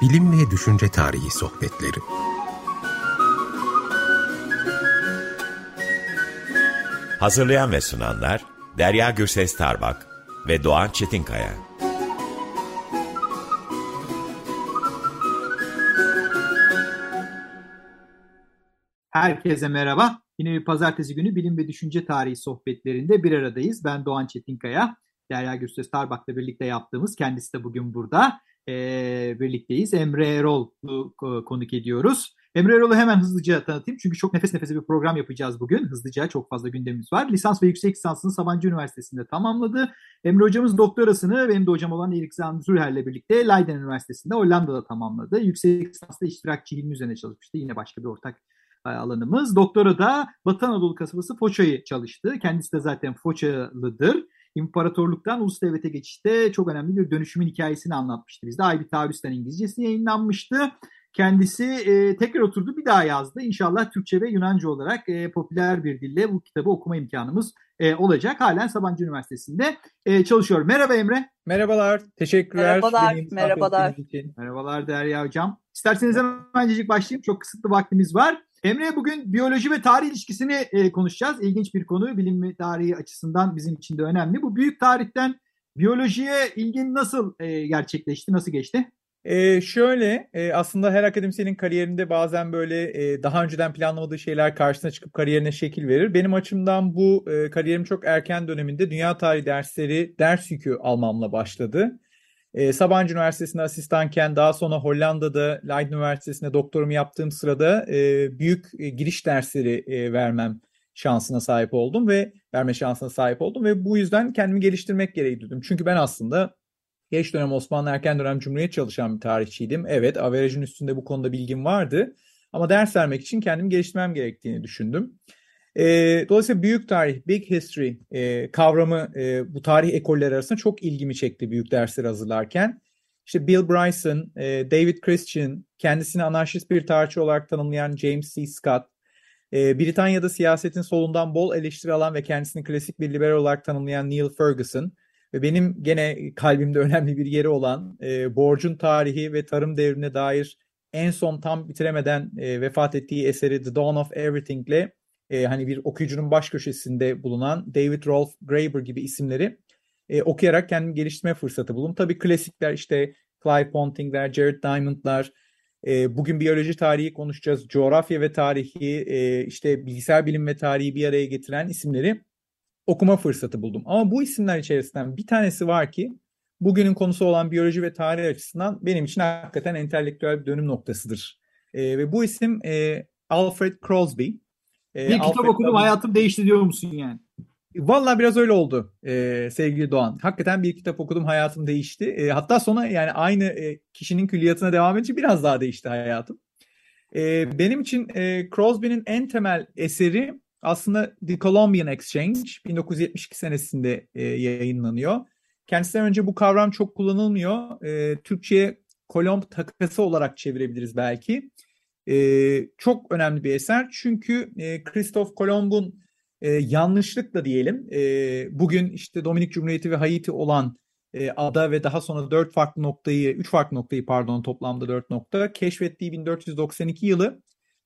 Bilim ve Düşünce Tarihi Sohbetleri Hazırlayan ve sunanlar Derya Gürses Tarbak ve Doğan Çetinkaya. Herkese merhaba. Yine bir pazartesi günü bilim ve düşünce tarihi sohbetlerinde bir aradayız. Ben Doğan Çetinkaya, Derya Gürses Tarbak'la birlikte yaptığımız, kendisi de bugün burada e, birlikteyiz. Emre Erol'u konuk ediyoruz. Emre Erol'u hemen hızlıca tanıtayım. Çünkü çok nefes nefese bir program yapacağız bugün. Hızlıca çok fazla gündemimiz var. Lisans ve yüksek lisansını Sabancı Üniversitesi'nde tamamladı. Emre hocamız doktorasını benim de hocam olan Erik Zürher'le birlikte Leiden Üniversitesi'nde Hollanda'da tamamladı. Yüksek lisansta iştirakçı ilmi üzerine çalışmıştı. Yine başka bir ortak alanımız. Doktora da Batı Anadolu kasabası Foça'yı çalıştı. Kendisi de zaten Foçalıdır. İmparatorluktan ulus devlete geçişte çok önemli bir dönüşümün hikayesini anlatmıştı bizde. Ay bir Taarruz'dan İngilizcesi yayınlanmıştı. Kendisi e, tekrar oturdu bir daha yazdı. İnşallah Türkçe ve Yunanca olarak e, popüler bir dille bu kitabı okuma imkanımız e, olacak. Halen Sabancı Üniversitesi'nde e, çalışıyor. Merhaba Emre. Merhabalar. Teşekkürler. Merhabalar. Merhabalar. Merhabalar Derya Hocam. İsterseniz hemencecik başlayayım. Çok kısıtlı vaktimiz var. Emre bugün biyoloji ve tarih ilişkisini e, konuşacağız. İlginç bir konu. Bilim ve tarihi açısından bizim için de önemli. Bu büyük tarihten biyolojiye ilgin nasıl e, gerçekleşti, nasıl geçti? Ee, şöyle e, aslında her akademisyenin kariyerinde bazen böyle e, daha önceden planlamadığı şeyler karşısına çıkıp kariyerine şekil verir. Benim açımdan bu e, kariyerim çok erken döneminde dünya tarihi dersleri ders yükü almamla başladı. E, Sabancı Üniversitesi'nde asistanken daha sonra Hollanda'da Leiden Üniversitesi'nde doktorumu yaptığım sırada e, büyük e, giriş dersleri e, vermem şansına sahip oldum ve verme şansına sahip oldum ve bu yüzden kendimi geliştirmek gereği duydum. Çünkü ben aslında geç dönem Osmanlı erken dönem Cumhuriyet çalışan bir tarihçiydim. Evet, averajın üstünde bu konuda bilgim vardı ama ders vermek için kendimi geliştirmem gerektiğini düşündüm. E, dolayısıyla büyük tarih, big history e, kavramı e, bu tarih ekolleri arasında çok ilgimi çekti büyük dersler hazırlarken. İşte Bill Bryson, e, David Christian, kendisini anarşist bir tarihçi olarak tanımlayan James C. Scott, e, Britanya'da siyasetin solundan bol eleştiri alan ve kendisini klasik bir liberal olarak tanımlayan Neil Ferguson ve benim gene kalbimde önemli bir yeri olan e, borcun tarihi ve tarım devrine dair en son tam bitiremeden e, vefat ettiği eseri The Dawn of Everything ile e, hani bir okuyucunun baş köşesinde bulunan David Rolf Graeber gibi isimleri e, okuyarak kendimi geliştirme fırsatı buldum. Tabii klasikler işte Clive Ponting'ler, Jared Diamond'lar, e, bugün biyoloji tarihi konuşacağız. Coğrafya ve tarihi, e, işte bilgisayar bilim ve tarihi bir araya getiren isimleri okuma fırsatı buldum. Ama bu isimler içerisinden bir tanesi var ki bugünün konusu olan biyoloji ve tarih açısından benim için hakikaten entelektüel bir dönüm noktasıdır. E, ve bu isim e, Alfred Crosby. E, bir kitap okudum hayatım değişti diyor musun yani? Vallahi biraz öyle oldu e, sevgili Doğan. Hakikaten bir kitap okudum hayatım değişti. E, hatta sonra yani aynı e, kişinin külliyatına devam edince biraz daha değişti hayatım. E, benim için e, Crosby'nin en temel eseri aslında The Columbian Exchange 1972 senesinde e, yayınlanıyor. Kendisinden önce bu kavram çok kullanılmıyor. E, Türkçe'ye Kolomb takası olarak çevirebiliriz belki. E, çok önemli bir eser çünkü e, Christoph Kolomb'un e, yanlışlıkla diyelim e, bugün işte Dominik Cumhuriyeti ve Haiti olan e, ada ve daha sonra dört farklı noktayı, üç farklı noktayı pardon toplamda dört nokta keşfettiği 1492 yılı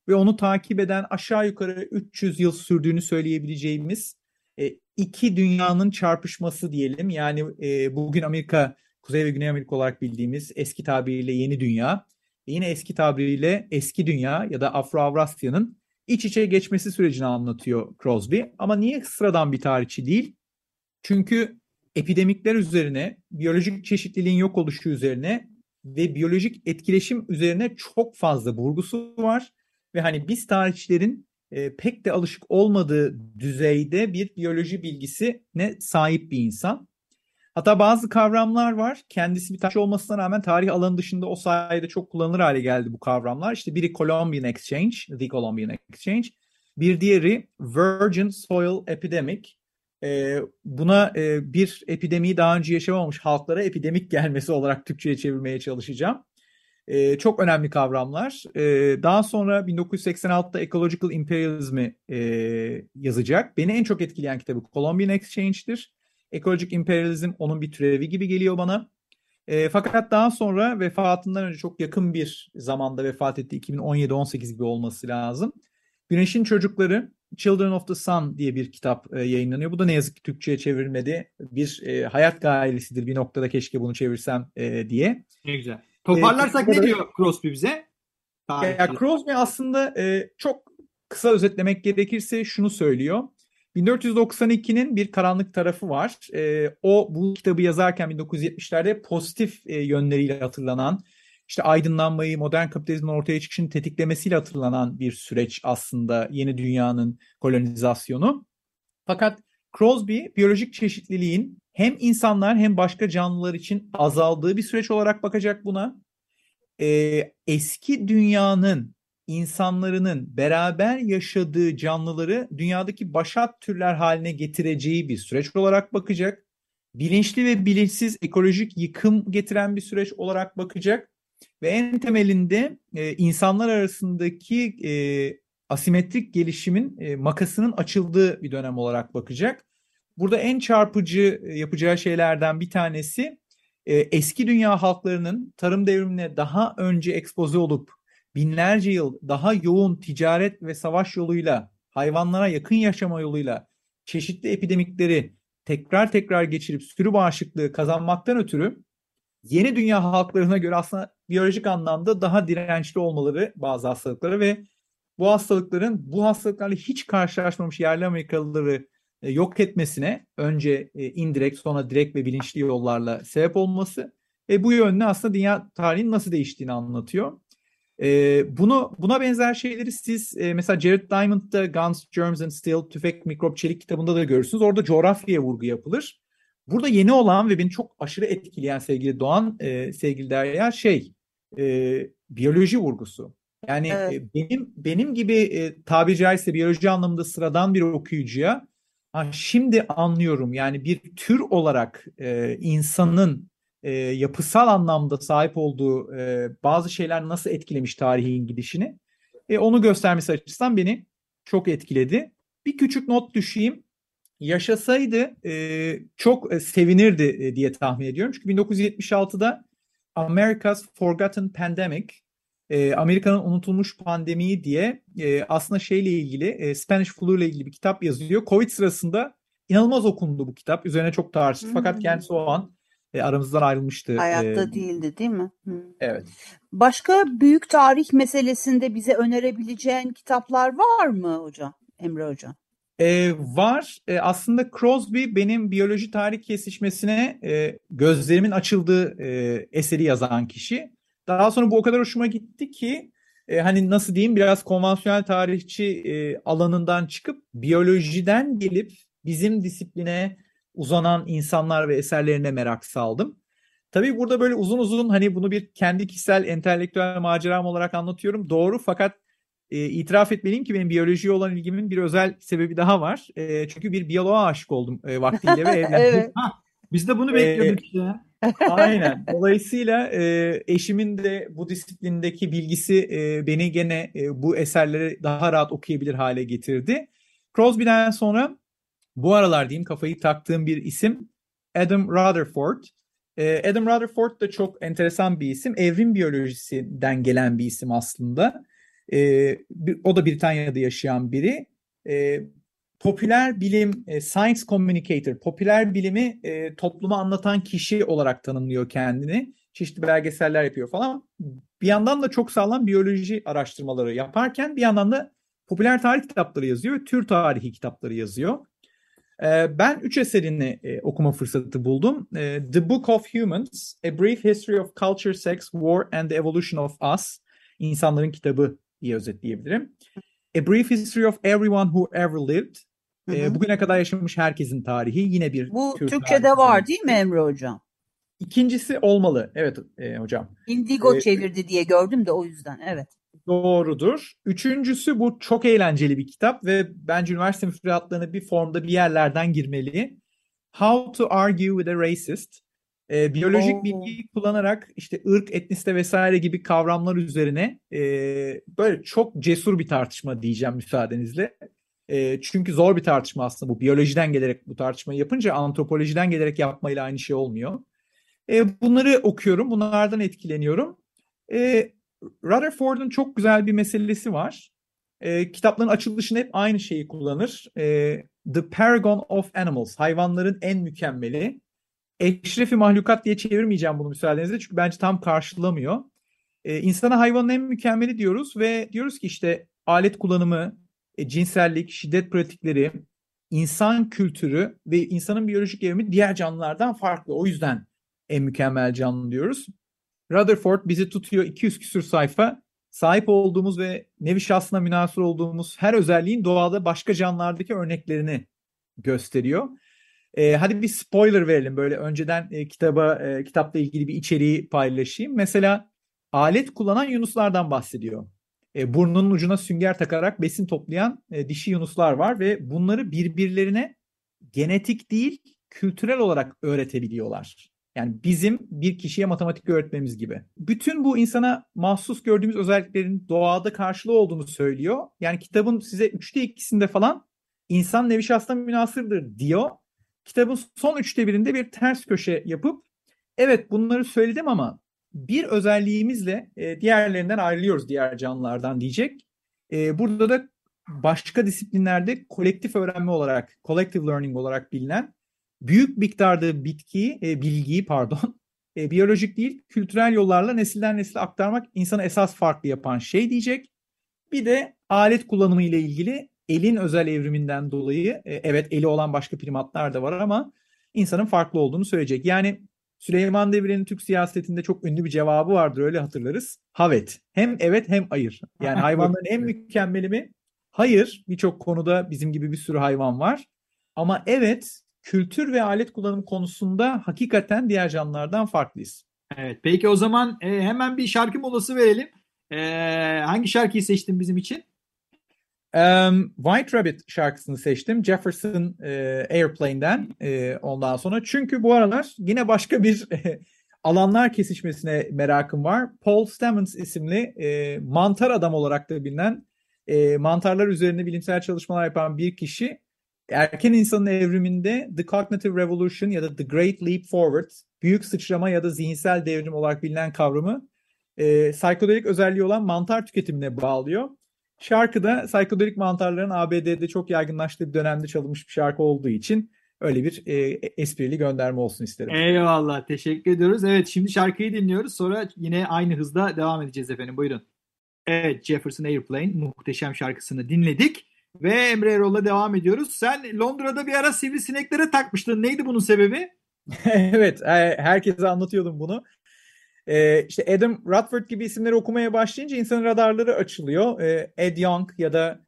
ve onu takip eden aşağı yukarı 300 yıl sürdüğünü söyleyebileceğimiz e, iki dünyanın çarpışması diyelim. Yani e, bugün Amerika, Kuzey ve Güney Amerika olarak bildiğimiz eski tabiriyle yeni dünya, yine eski tabiriyle eski dünya ya da Afro-Avrasya'nın iç içe geçmesi sürecini anlatıyor Crosby. Ama niye sıradan bir tarihçi değil? Çünkü epidemikler üzerine, biyolojik çeşitliliğin yok oluşu üzerine ve biyolojik etkileşim üzerine çok fazla vurgusu var. Ve hani biz tarihçilerin e, pek de alışık olmadığı düzeyde bir biyoloji bilgisine sahip bir insan. Hatta bazı kavramlar var. Kendisi bir tarihçi olmasına rağmen tarih alanı dışında o sayede çok kullanılır hale geldi bu kavramlar. İşte biri Columbian Exchange, The Columbian Exchange. Bir diğeri Virgin Soil Epidemic. Ee, buna e, bir epidemiyi daha önce yaşamamış halklara epidemik gelmesi olarak Türkçe'ye çevirmeye çalışacağım. Ee, çok önemli kavramlar. Ee, daha sonra 1986'da Ecological Imperialism'i e, yazacak. Beni en çok etkileyen kitabı Columbian Exchange'dir. Ekolojik emperyalizm onun bir türevi gibi geliyor bana. E, fakat daha sonra vefatından önce çok yakın bir zamanda vefat etti. 2017-18 gibi olması lazım. Güneşin Çocukları Children of the Sun diye bir kitap e, yayınlanıyor. Bu da ne yazık ki Türkçe'ye çevrilmedi. Bir e, hayat gailesidir. Bir noktada keşke bunu çevirsem e, diye. Ne güzel. Toparlarsak e, ne diyor Crosby bize? Ya, Crosby aslında e, çok kısa özetlemek gerekirse şunu söylüyor. 1492'nin bir karanlık tarafı var. E, o bu kitabı yazarken 1970'lerde pozitif e, yönleriyle hatırlanan, işte aydınlanmayı, modern kapitalizmin ortaya çıkışını tetiklemesiyle hatırlanan bir süreç aslında yeni dünyanın kolonizasyonu. Fakat Crosby biyolojik çeşitliliğin hem insanlar hem başka canlılar için azaldığı bir süreç olarak bakacak buna. Ee, eski dünyanın insanlarının beraber yaşadığı canlıları dünyadaki başat türler haline getireceği bir süreç olarak bakacak. Bilinçli ve bilinçsiz ekolojik yıkım getiren bir süreç olarak bakacak ve en temelinde e, insanlar arasındaki e, asimetrik gelişimin e, makasının açıldığı bir dönem olarak bakacak. Burada en çarpıcı e, yapacağı şeylerden bir tanesi e, eski dünya halklarının tarım devrimine daha önce ekspoze olup binlerce yıl daha yoğun ticaret ve savaş yoluyla hayvanlara yakın yaşama yoluyla çeşitli epidemikleri tekrar tekrar geçirip sürü bağışıklığı kazanmaktan ötürü yeni dünya halklarına göre aslında biyolojik anlamda daha dirençli olmaları bazı hastalıklara ve bu hastalıkların bu hastalıklarla hiç karşılaşmamış yerli Amerikalıları e, yok etmesine önce e, indirekt sonra direkt ve bilinçli yollarla sebep olması ve bu yönde aslında dünya tarihinin nasıl değiştiğini anlatıyor. E, bunu buna benzer şeyleri siz e, mesela Jared Diamond'da Guns, Germs and Steel, Tüfek, Mikrop, Çelik kitabında da görürsünüz. Orada coğrafyaya vurgu yapılır. Burada yeni olan ve beni çok aşırı etkileyen sevgili Doğan, e, sevgili Derya şey e, biyoloji vurgusu. Yani evet. e, benim benim gibi e, tabiri caizse biyoloji anlamında sıradan bir okuyucuya ha, şimdi anlıyorum. Yani bir tür olarak e, insanın e, yapısal anlamda sahip olduğu e, bazı şeyler nasıl etkilemiş tarihin gidişini e, onu göstermesi açısından beni çok etkiledi. Bir küçük not düşeyim. Yaşasaydı e, çok e, sevinirdi e, diye tahmin ediyorum. Çünkü 1976'da America's Forgotten Pandemic, e, Amerika'nın unutulmuş pandemiyi diye e, aslında şeyle ilgili, e, Spanish flu ile ilgili bir kitap yazıyor. Covid sırasında inanılmaz okundu bu kitap. Üzerine çok tartıştı. Hmm. Fakat kendisi o an e, aramızdan ayrılmıştı. Hayatta e, değildi değil mi? Hmm. Evet. Başka büyük tarih meselesinde bize önerebileceğin kitaplar var mı hocam? Emre hocam. E, var. E, aslında Crosby benim biyoloji tarih kesişmesine e, gözlerimin açıldığı e, eseri yazan kişi. Daha sonra bu o kadar hoşuma gitti ki e, hani nasıl diyeyim biraz konvansiyonel tarihçi e, alanından çıkıp biyolojiden gelip bizim disipline uzanan insanlar ve eserlerine merak saldım. Tabii burada böyle uzun uzun hani bunu bir kendi kişisel entelektüel maceram olarak anlatıyorum. Doğru fakat e, itiraf etmeliyim ki benim biyolojiye olan ilgimin bir özel sebebi daha var. E, çünkü bir biyoloğa aşık oldum e, vaktiyle ve evlendim. evet. biz de bunu e, bekliyorduk e, Aynen. Dolayısıyla e, eşimin de bu disiplindeki bilgisi e, beni gene e, bu eserleri daha rahat okuyabilir hale getirdi. Crosby'den sonra bu aralar diyeyim kafayı taktığım bir isim Adam Rutherford. E, Adam Rutherford da çok enteresan bir isim. Evrim biyolojisinden gelen bir isim aslında. E, bir, o da Britanya'da yaşayan biri. E, popüler bilim, e, science communicator, popüler bilimi e, topluma anlatan kişi olarak tanımlıyor kendini. Çeşitli belgeseller yapıyor falan. Bir yandan da çok sağlam biyoloji araştırmaları yaparken bir yandan da popüler tarih kitapları yazıyor tür tarihi kitapları yazıyor. E, ben üç eserini e, okuma fırsatı buldum. E, The Book of Humans, A Brief History of Culture, Sex, War and the Evolution of Us, İnsanların Kitabı diye özetleyebilirim. A Brief History of Everyone Who Ever Lived. Hı hı. bugüne kadar yaşamış herkesin tarihi. Yine bir Bu Türkçe'de tarihi. var değil mi Emre Hocam? İkincisi olmalı. Evet e, hocam. Indigo ee, çevirdi diye gördüm de o yüzden. Evet. Doğrudur. Üçüncüsü bu çok eğlenceli bir kitap ve bence üniversite müfredatlarına bir formda bir yerlerden girmeli. How to Argue with a Racist. E, biyolojik Oo. bilgiyi kullanarak işte ırk, etnisite vesaire gibi kavramlar üzerine e, böyle çok cesur bir tartışma diyeceğim müsaadenizle. E, çünkü zor bir tartışma aslında bu. Biyolojiden gelerek bu tartışmayı yapınca antropolojiden gelerek yapmayla aynı şey olmuyor. E, bunları okuyorum, bunlardan etkileniyorum. E, Rutherford'un çok güzel bir meselesi var. E, kitapların açılışında hep aynı şeyi kullanır. E, The Paragon of Animals, hayvanların en mükemmeli. Eşrefi mahlukat diye çevirmeyeceğim bunu müsaadenizle çünkü bence tam karşılamıyor. E, insana hayvanın en mükemmeli diyoruz ve diyoruz ki işte alet kullanımı, e, cinsellik, şiddet pratikleri, insan kültürü ve insanın biyolojik evrimi diğer canlılardan farklı. O yüzden en mükemmel canlı diyoruz. Rutherford bizi tutuyor 200 küsür sayfa. Sahip olduğumuz ve nevi şahsına münasır olduğumuz her özelliğin doğada başka canlılardaki örneklerini gösteriyor. E, hadi bir spoiler verelim böyle önceden e, kitaba e, kitapla ilgili bir içeriği paylaşayım. Mesela alet kullanan yunuslardan bahsediyor. E, burnunun ucuna sünger takarak besin toplayan e, dişi yunuslar var ve bunları birbirlerine genetik değil kültürel olarak öğretebiliyorlar. Yani bizim bir kişiye matematik öğretmemiz gibi. Bütün bu insana mahsus gördüğümüz özelliklerin doğada karşılığı olduğunu söylüyor. Yani kitabın size üçte ikisinde falan insan nevi şahsına münasırdır diyor. Kitabın son üçte birinde bir ters köşe yapıp evet bunları söyledim ama bir özelliğimizle e, diğerlerinden ayrılıyoruz diğer canlılardan diyecek. E, burada da başka disiplinlerde kolektif öğrenme olarak, collective learning olarak bilinen büyük miktarda bitkiyi, e, bilgiyi pardon, e, biyolojik değil, kültürel yollarla nesilden nesile aktarmak insanı esas farklı yapan şey diyecek. Bir de alet kullanımı ile ilgili elin özel evriminden dolayı, e, evet eli olan başka primatlar da var ama insanın farklı olduğunu söyleyecek. Yani Süleyman Demirel'in Türk siyasetinde çok ünlü bir cevabı vardır öyle hatırlarız. Havet. Hem evet hem hayır. Yani hayvanların en mükemmeli mi? Hayır. Birçok konuda bizim gibi bir sürü hayvan var. Ama evet kültür ve alet kullanım konusunda hakikaten diğer canlılardan farklıyız. Evet. Peki o zaman e, hemen bir şarkı molası verelim. E, hangi şarkıyı seçtin bizim için? Um, White Rabbit şarkısını seçtim. Jefferson e, Airplane'den e, ondan sonra. Çünkü bu aralar yine başka bir e, alanlar kesişmesine merakım var. Paul Stamens isimli e, mantar adam olarak da bilinen e, mantarlar üzerine bilimsel çalışmalar yapan bir kişi erken insanın evriminde The Cognitive Revolution ya da The Great Leap Forward büyük sıçrama ya da zihinsel devrim olarak bilinen kavramı e, psikodelik özelliği olan mantar tüketimine bağlıyor. Şarkı da psikodelik mantarların ABD'de çok yaygınlaştığı bir dönemde çalınmış bir şarkı olduğu için öyle bir e, esprili gönderme olsun isterim. Eyvallah teşekkür ediyoruz. Evet şimdi şarkıyı dinliyoruz sonra yine aynı hızda devam edeceğiz efendim buyurun. Evet Jefferson Airplane muhteşem şarkısını dinledik. Ve Emre Erol'la devam ediyoruz. Sen Londra'da bir ara sivrisineklere takmıştın. Neydi bunun sebebi? evet, e, herkese anlatıyordum bunu. Ee, işte Adam Rutherford gibi isimleri okumaya başlayınca insanın radarları açılıyor. Ee, Ed Young ya da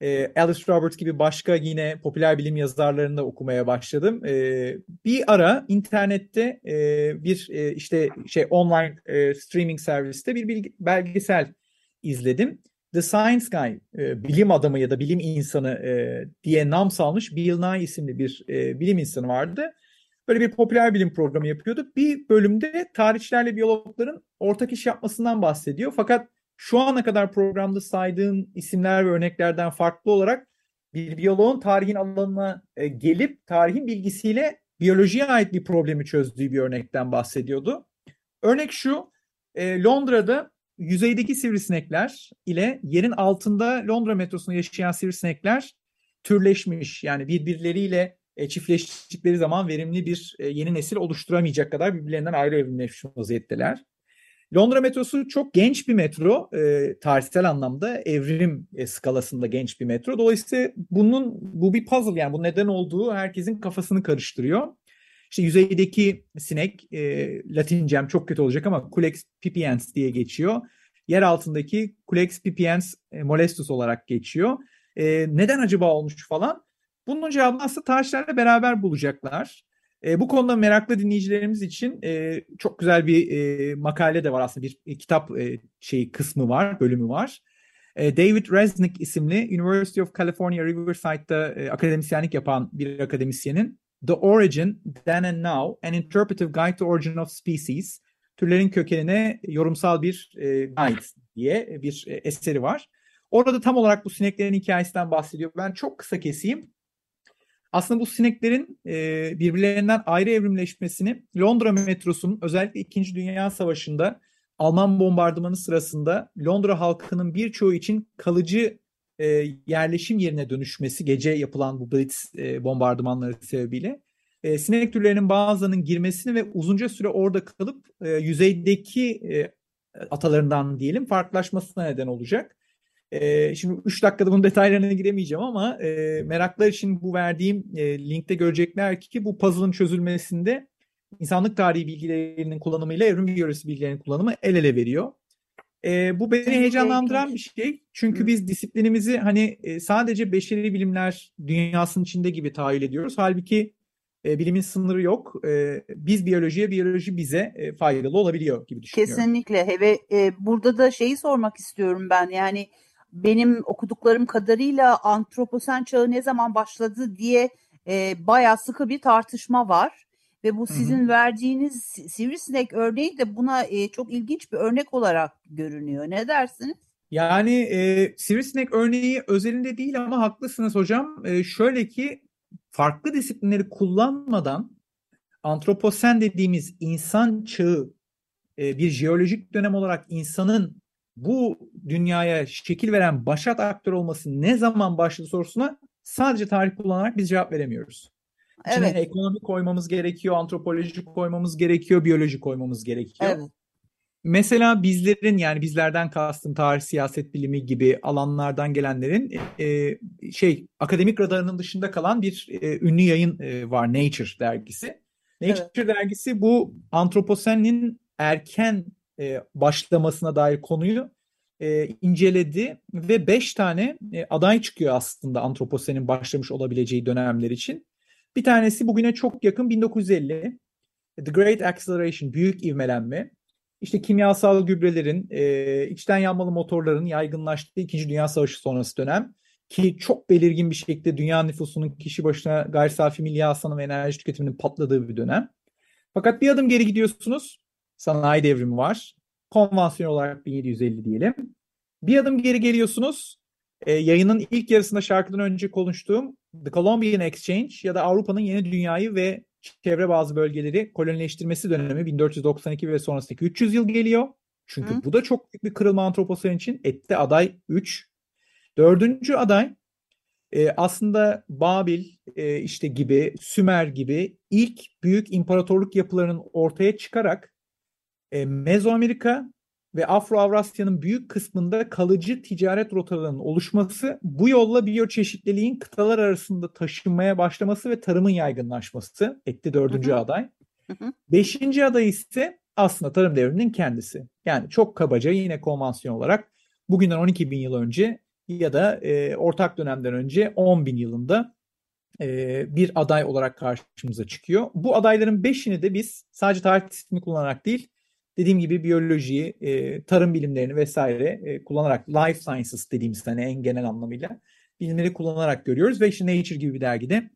e, Alice Roberts gibi başka yine popüler bilim yazarlarını da okumaya başladım. Ee, bir ara internette e, bir e, işte şey online e, streaming serviste bir belgesel izledim. The Science Guy, e, bilim adamı ya da bilim insanı e, diye nam salmış Bill Nye isimli bir e, bilim insanı vardı. Böyle bir popüler bilim programı yapıyordu. Bir bölümde tarihçilerle biyologların ortak iş yapmasından bahsediyor. Fakat şu ana kadar programda saydığım isimler ve örneklerden farklı olarak bir biyoloğun tarihin alanına e, gelip tarihin bilgisiyle biyolojiye ait bir problemi çözdüğü bir örnekten bahsediyordu. Örnek şu, e, Londra'da yüzeydeki sivrisinekler ile yerin altında Londra metrosunda yaşayan sivrisinekler türleşmiş. Yani birbirleriyle e, çiftleştikleri zaman verimli bir e, yeni nesil oluşturamayacak kadar birbirlerinden ayrı evrimleşmiş vaziyetteler. Londra metrosu çok genç bir metro, e, tarihsel anlamda evrim e, skalasında genç bir metro. Dolayısıyla bunun bu bir puzzle yani bu neden olduğu herkesin kafasını karıştırıyor. İşte yüzeydeki sinek, e, Latincem çok kötü olacak ama Culex pipiens diye geçiyor. Yer altındaki Culex pipiens e, molestus olarak geçiyor. E, neden acaba olmuş falan? Bunun cevabını aslında tarihçilerle beraber bulacaklar. E, bu konuda meraklı dinleyicilerimiz için e, çok güzel bir e, makale de var aslında bir e, kitap e, şeyi kısmı var, bölümü var. E, David Resnick isimli University of California Riverside'da e, akademisyenlik yapan bir akademisyenin The Origin, Then and Now, An Interpretive Guide to Origin of Species, türlerin kökenine yorumsal bir e, guide diye bir e, eseri var. Orada tam olarak bu sineklerin hikayesinden bahsediyor. Ben çok kısa keseyim. aslında bu sineklerin e, birbirlerinden ayrı evrimleşmesini Londra metrosunun özellikle 2. Dünya Savaşı'nda Alman bombardımanı sırasında Londra halkının birçoğu için kalıcı e, yerleşim yerine dönüşmesi gece yapılan bu Blitz e, bombardımanları sebebiyle e, sinek türlerinin bazılarının girmesini ve uzunca süre orada kalıp e, yüzeydeki e, atalarından diyelim farklılaşmasına neden olacak. E, şimdi 3 dakikada bunun detaylarına giremeyeceğim ama e, meraklar için bu verdiğim e, linkte görecekler ki bu puzzle'ın çözülmesinde insanlık tarihi bilgilerinin kullanımıyla evrim biyolojisi bilgilerinin kullanımı el ele veriyor. E, bu beni heyecanlandıran bir şey. Çünkü biz disiplinimizi hani e, sadece beşeri bilimler dünyasının içinde gibi tahayyül ediyoruz. Halbuki e, bilimin sınırı yok. E, biz biyolojiye, biyoloji bize e, faydalı olabiliyor gibi düşünüyorum. Kesinlikle. Ve e, burada da şeyi sormak istiyorum ben. Yani benim okuduklarım kadarıyla antroposen çağı ne zaman başladı diye e, bayağı sıkı bir tartışma var. Ve bu sizin hı hı. verdiğiniz sivrisinek örneği de buna e, çok ilginç bir örnek olarak görünüyor. Ne dersiniz? Yani e, sivrisinek örneği özelinde değil ama haklısınız hocam. E, şöyle ki farklı disiplinleri kullanmadan antroposen dediğimiz insan çağı e, bir jeolojik dönem olarak insanın bu dünyaya şekil veren başat aktör olması ne zaman başladı sorusuna sadece tarih kullanarak biz cevap veremiyoruz. İçine evet. ekonomi koymamız gerekiyor, antropoloji koymamız gerekiyor, biyoloji koymamız gerekiyor. Evet. Mesela bizlerin yani bizlerden kastım tarih, siyaset bilimi gibi alanlardan gelenlerin e, şey akademik radarının dışında kalan bir e, ünlü yayın e, var Nature dergisi. Nature evet. dergisi bu antroposenin erken e, başlamasına dair konuyu e, inceledi ve beş tane e, aday çıkıyor aslında antroposenin başlamış olabileceği dönemler için. Bir tanesi bugüne çok yakın 1950. The Great Acceleration, büyük ivmelenme. İşte kimyasal gübrelerin, e, içten yanmalı motorların yaygınlaştığı 2. Dünya Savaşı sonrası dönem ki çok belirgin bir şekilde dünya nüfusunun kişi başına gayri safi milli hasılanın ve enerji tüketiminin patladığı bir dönem. Fakat bir adım geri gidiyorsunuz. Sanayi devrimi var. Konvansiyon olarak 1750 diyelim. Bir adım geri geliyorsunuz. E, yayının ilk yarısında şarkıdan önce konuştuğum The Colombian Exchange ya da Avrupa'nın yeni dünyayı ve çevre bazı bölgeleri kolonileştirmesi dönemi 1492 ve sonrasındaki 300 yıl geliyor. Çünkü Hı. bu da çok büyük bir kırılma antroposen için. Ette aday 3. Dördüncü aday e, aslında Babil e, işte gibi, Sümer gibi ilk büyük imparatorluk yapılarının ortaya çıkarak e, Mezoamerika ve Afro-Avrasya'nın büyük kısmında kalıcı ticaret rotalarının oluşması, bu yolla biyoçeşitliliğin kıtalar arasında taşınmaya başlaması ve tarımın yaygınlaşması etti dördüncü hı hı. aday. Hı hı. Beşinci aday ise aslında tarım devrinin kendisi. Yani çok kabaca yine konvansiyon olarak bugünden 12 bin yıl önce ya da e, ortak dönemden önce 10 bin yılında e, bir aday olarak karşımıza çıkıyor. Bu adayların beşini de biz sadece tarih ismini kullanarak değil, dediğim gibi biyolojiyi, e, tarım bilimlerini vesaire e, kullanarak life sciences dediğimiz hani en genel anlamıyla bilimleri kullanarak görüyoruz ve işte Nature gibi bir dergide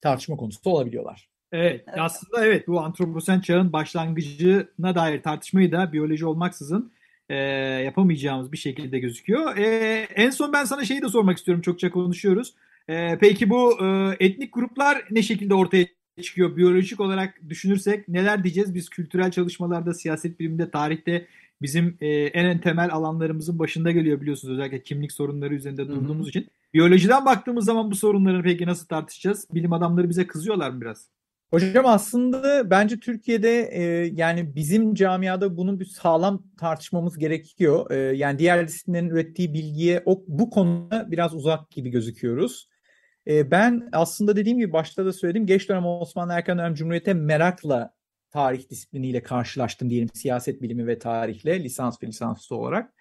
tartışma konusu olabiliyorlar. Evet, evet aslında evet bu antroposen çağın başlangıcına dair tartışmayı da biyoloji olmaksızın e, yapamayacağımız bir şekilde gözüküyor. E, en son ben sana şeyi de sormak istiyorum çokça konuşuyoruz. E, peki bu e, etnik gruplar ne şekilde ortaya çıkıyor. Biyolojik olarak düşünürsek neler diyeceğiz? Biz kültürel çalışmalarda, siyaset biliminde, tarihte bizim e, en temel alanlarımızın başında geliyor biliyorsunuz. Özellikle kimlik sorunları üzerinde durduğumuz Hı-hı. için. Biyolojiden baktığımız zaman bu sorunları peki nasıl tartışacağız? Bilim adamları bize kızıyorlar mı biraz? Hocam aslında bence Türkiye'de e, yani bizim camiada bunun bir sağlam tartışmamız gerekiyor. E, yani diğer disiplinlerin ürettiği bilgiye o, bu konuda biraz uzak gibi gözüküyoruz. E, ben aslında dediğim gibi başta da söyledim geç dönem Osmanlı erken dönem Cumhuriyet'e merakla tarih disipliniyle karşılaştım diyelim siyaset bilimi ve tarihle lisans ve lisansüstü olarak.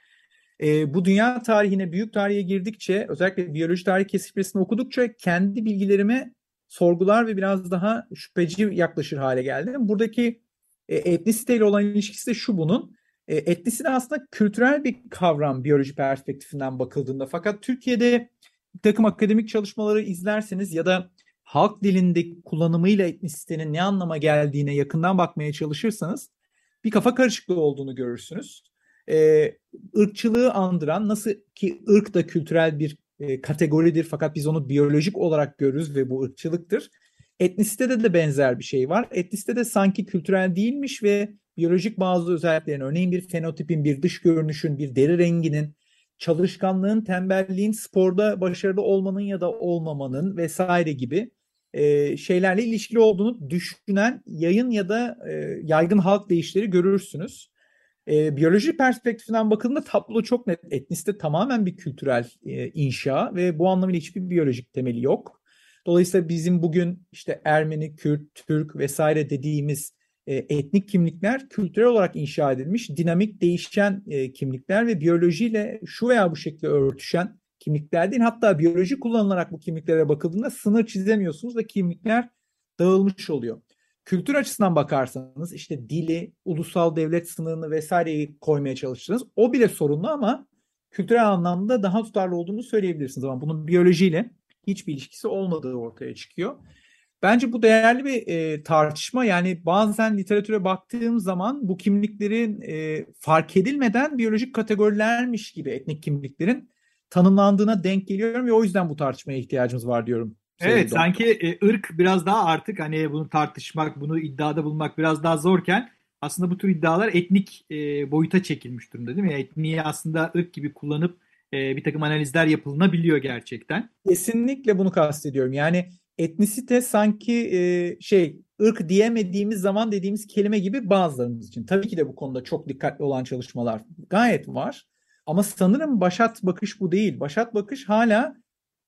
E, bu dünya tarihine, büyük tarihe girdikçe özellikle biyoloji tarih kesişmesini okudukça kendi bilgilerime sorgular ve biraz daha şüpheci yaklaşır hale geldim. Buradaki e, etnisiteyle olan ilişkisi de şu bunun. E, etnisite aslında kültürel bir kavram biyoloji perspektifinden bakıldığında. Fakat Türkiye'de bir takım akademik çalışmaları izlerseniz ya da halk dilinde kullanımıyla etnisitenin ne anlama geldiğine yakından bakmaya çalışırsanız bir kafa karışıklığı olduğunu görürsünüz. Ee, ırkçılığı andıran nasıl ki ırk da kültürel bir e, kategoridir fakat biz onu biyolojik olarak görürüz ve bu ırkçılıktır. Etnisitede de benzer bir şey var. Etnisite de sanki kültürel değilmiş ve biyolojik bazı özelliklerin örneğin bir fenotipin, bir dış görünüşün, bir deri renginin, çalışkanlığın, tembelliğin, sporda başarılı olmanın ya da olmamanın vesaire gibi e, şeylerle ilişkili olduğunu düşünen yayın ya da e, yaygın halk deyişleri görürsünüz. E, biyoloji perspektifinden bakıldığında tablo çok net. Etnisite tamamen bir kültürel e, inşa ve bu anlamıyla hiçbir biyolojik temeli yok. Dolayısıyla bizim bugün işte Ermeni, Kürt, Türk vesaire dediğimiz e, etnik kimlikler kültürel olarak inşa edilmiş, dinamik değişen e, kimlikler ve biyolojiyle şu veya bu şekilde örtüşen kimlikler değil. Hatta biyoloji kullanılarak bu kimliklere bakıldığında sınır çizemiyorsunuz ve kimlikler dağılmış oluyor. Kültür açısından bakarsanız işte dili, ulusal devlet sınırını vesaireyi koymaya çalıştınız. O bile sorunlu ama kültürel anlamda daha tutarlı olduğunu söyleyebilirsiniz. Ama bunun biyolojiyle hiçbir ilişkisi olmadığı ortaya çıkıyor. Bence bu değerli bir e, tartışma. Yani bazen literatüre baktığım zaman bu kimliklerin e, fark edilmeden biyolojik kategorilermiş gibi etnik kimliklerin tanımlandığına denk geliyorum ve o yüzden bu tartışmaya ihtiyacımız var diyorum. Evet sanki e, ırk biraz daha artık hani bunu tartışmak, bunu iddiada bulmak biraz daha zorken aslında bu tür iddialar etnik e, boyuta çekilmiş durumda değil mi? Etniği aslında ırk gibi kullanıp e, bir takım analizler yapılınabiliyor gerçekten. Kesinlikle bunu kastediyorum. Yani etnisite sanki e, şey ırk diyemediğimiz zaman dediğimiz kelime gibi bazılarımız için. Tabii ki de bu konuda çok dikkatli olan çalışmalar gayet var. Ama sanırım başat bakış bu değil. Başat bakış hala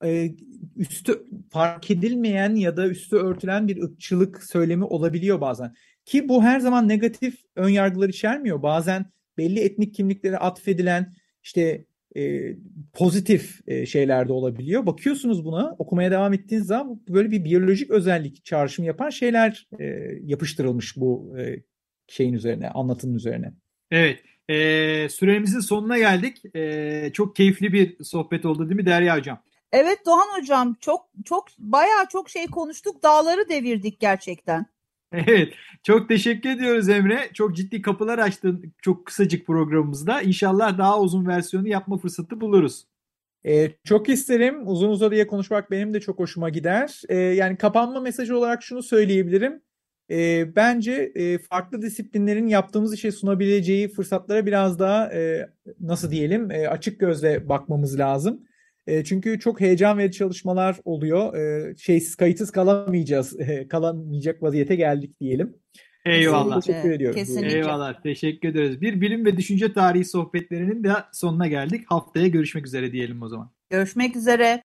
e, üstü fark edilmeyen ya da üstü örtülen bir ırkçılık söylemi olabiliyor bazen. Ki bu her zaman negatif ön yargılar içermiyor. Bazen belli etnik kimliklere atfedilen işte e, pozitif e, şeyler de olabiliyor. Bakıyorsunuz buna okumaya devam ettiğiniz zaman böyle bir biyolojik özellik çağrışımı yapan şeyler e, yapıştırılmış bu e, şeyin üzerine, anlatının üzerine. Evet. E, süremizin sonuna geldik. E, çok keyifli bir sohbet oldu değil mi Derya Hocam? Evet Doğan Hocam çok çok bayağı çok şey konuştuk. Dağları devirdik gerçekten. Evet. Çok teşekkür ediyoruz Emre. Çok ciddi kapılar açtın çok kısacık programımızda. İnşallah daha uzun versiyonu yapma fırsatı buluruz. Ee, çok isterim. Uzun uzadıya konuşmak benim de çok hoşuma gider. Ee, yani kapanma mesajı olarak şunu söyleyebilirim. Ee, bence e, farklı disiplinlerin yaptığımız işe sunabileceği fırsatlara biraz daha e, nasıl diyelim e, açık gözle bakmamız lazım. E, çünkü çok heyecan verici çalışmalar oluyor. E, şeysiz kayıtsız kalamayacağız. E, kalamayacak vaziyete geldik diyelim. Eyvallah. Teşekkür ediyorum. Kesinlikle. Eyvallah. Teşekkür ederiz. Bir bilim ve düşünce tarihi sohbetlerinin de sonuna geldik. Haftaya görüşmek üzere diyelim o zaman. Görüşmek üzere.